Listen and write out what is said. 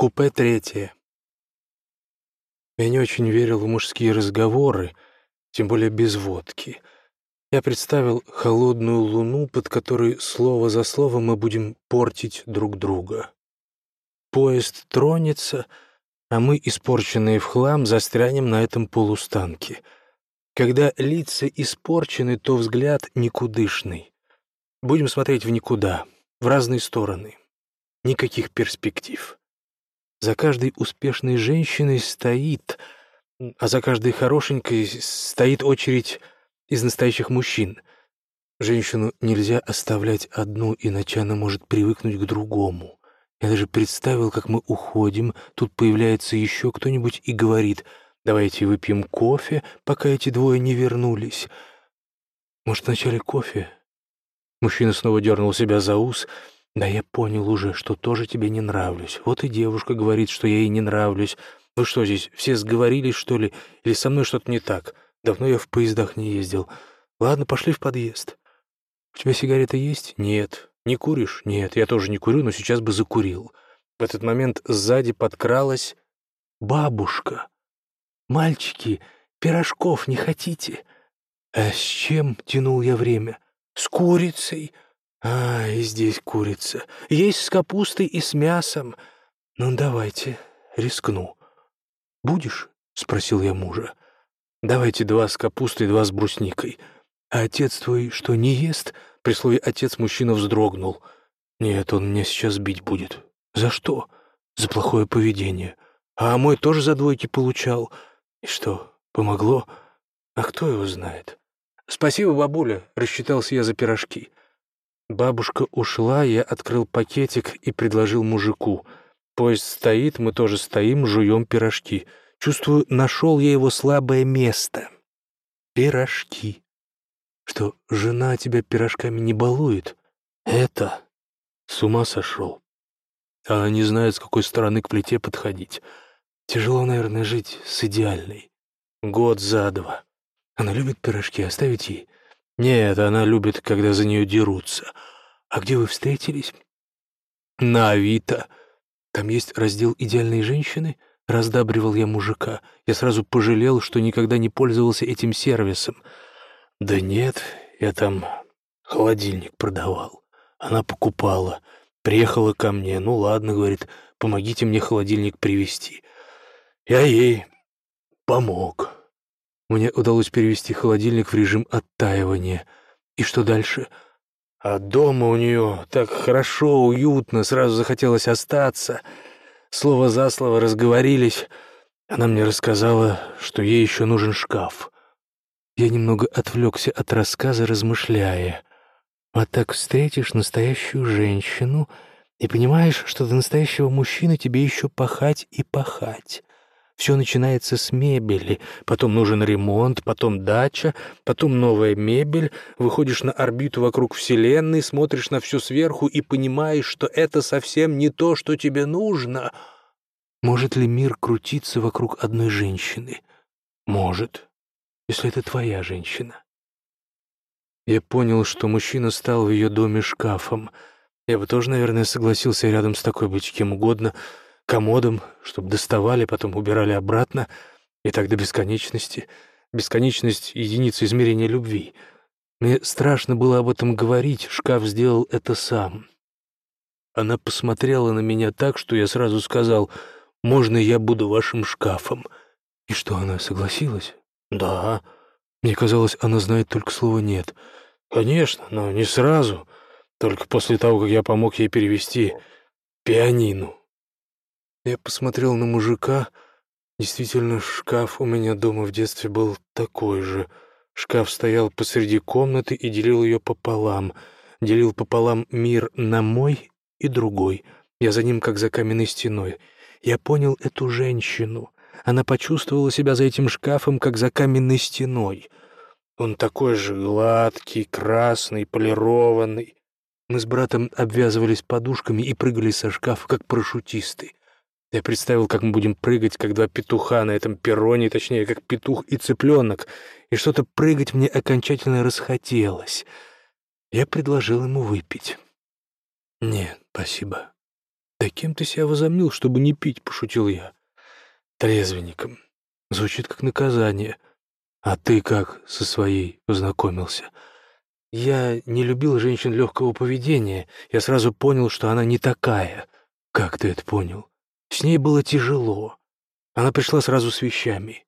Купе третье. Я не очень верил в мужские разговоры, тем более без водки. Я представил холодную луну, под которой слово за словом мы будем портить друг друга. Поезд тронется, а мы, испорченные в хлам, застрянем на этом полустанке. Когда лица испорчены, то взгляд никудышный. Будем смотреть в никуда, в разные стороны. Никаких перспектив. За каждой успешной женщиной стоит, а за каждой хорошенькой стоит очередь из настоящих мужчин. Женщину нельзя оставлять одну, иначе она может привыкнуть к другому. Я даже представил, как мы уходим, тут появляется еще кто-нибудь и говорит, «Давайте выпьем кофе, пока эти двое не вернулись». Может, вначале кофе? Мужчина снова дернул себя за ус — да я понял уже, что тоже тебе не нравлюсь. Вот и девушка говорит, что я ей не нравлюсь. Вы что здесь, все сговорились, что ли? Или со мной что-то не так? Давно я в поездах не ездил. Ладно, пошли в подъезд. У тебя сигарета есть? Нет. Не куришь? Нет, я тоже не курю, но сейчас бы закурил. В этот момент сзади подкралась бабушка. «Мальчики, пирожков не хотите?» «А с чем?» — тянул я время. «С курицей». А, и здесь курица. Есть с капустой и с мясом. Ну, давайте, рискну. Будешь? — спросил я мужа. Давайте два с капустой, два с брусникой. А отец твой что, не ест? При слове «отец» мужчина вздрогнул. Нет, он меня сейчас бить будет. За что? За плохое поведение. А мой тоже за двойки получал. И что, помогло? А кто его знает? Спасибо, бабуля, рассчитался я за пирожки. Бабушка ушла, я открыл пакетик и предложил мужику. Поезд стоит, мы тоже стоим, жуем пирожки. Чувствую, нашел я его слабое место. Пирожки. Что, жена тебя пирожками не балует? Это... С ума сошел. Она не знает, с какой стороны к плите подходить. Тяжело, наверное, жить с идеальной. Год за два. Она любит пирожки, оставить ей. Нет, она любит, когда за нее дерутся. А где вы встретились? На Авито. Там есть раздел «Идеальные женщины»? Раздабривал я мужика. Я сразу пожалел, что никогда не пользовался этим сервисом. Да нет, я там холодильник продавал. Она покупала. Приехала ко мне. Ну ладно, говорит, помогите мне холодильник привезти. Я ей помог. Мне удалось перевести холодильник в режим оттаивания. И что дальше? А дома у нее так хорошо, уютно, сразу захотелось остаться. Слово за слово разговорились. Она мне рассказала, что ей еще нужен шкаф. Я немного отвлекся от рассказа, размышляя. А так встретишь настоящую женщину и понимаешь, что до настоящего мужчины тебе еще пахать и пахать. Все начинается с мебели, потом нужен ремонт, потом дача, потом новая мебель, выходишь на орбиту вокруг Вселенной, смотришь на все сверху и понимаешь, что это совсем не то, что тебе нужно. Может ли мир крутиться вокруг одной женщины? Может, если это твоя женщина. Я понял, что мужчина стал в ее доме шкафом. Я бы тоже, наверное, согласился рядом с такой быть кем угодно — комодом, чтобы доставали, потом убирали обратно, и так до бесконечности. Бесконечность — единица измерения любви. Мне страшно было об этом говорить, шкаф сделал это сам. Она посмотрела на меня так, что я сразу сказал, «Можно я буду вашим шкафом?» И что, она согласилась? «Да». Мне казалось, она знает только слово «нет». «Конечно, но не сразу. Только после того, как я помог ей перевести пианину». Я посмотрел на мужика. Действительно, шкаф у меня дома в детстве был такой же. Шкаф стоял посреди комнаты и делил ее пополам. Делил пополам мир на мой и другой. Я за ним, как за каменной стеной. Я понял эту женщину. Она почувствовала себя за этим шкафом, как за каменной стеной. Он такой же гладкий, красный, полированный. Мы с братом обвязывались подушками и прыгали со шкафа, как парашютисты. Я представил, как мы будем прыгать, как два петуха на этом перроне, точнее, как петух и цыпленок, и что-то прыгать мне окончательно расхотелось. Я предложил ему выпить. «Нет, спасибо. «Да кем ты себя возомнил, чтобы не пить?» — пошутил я. «Трезвенником. Звучит как наказание. А ты как со своей познакомился?» Я не любил женщин легкого поведения. Я сразу понял, что она не такая. Как ты это понял? С ней было тяжело. Она пришла сразу с вещами.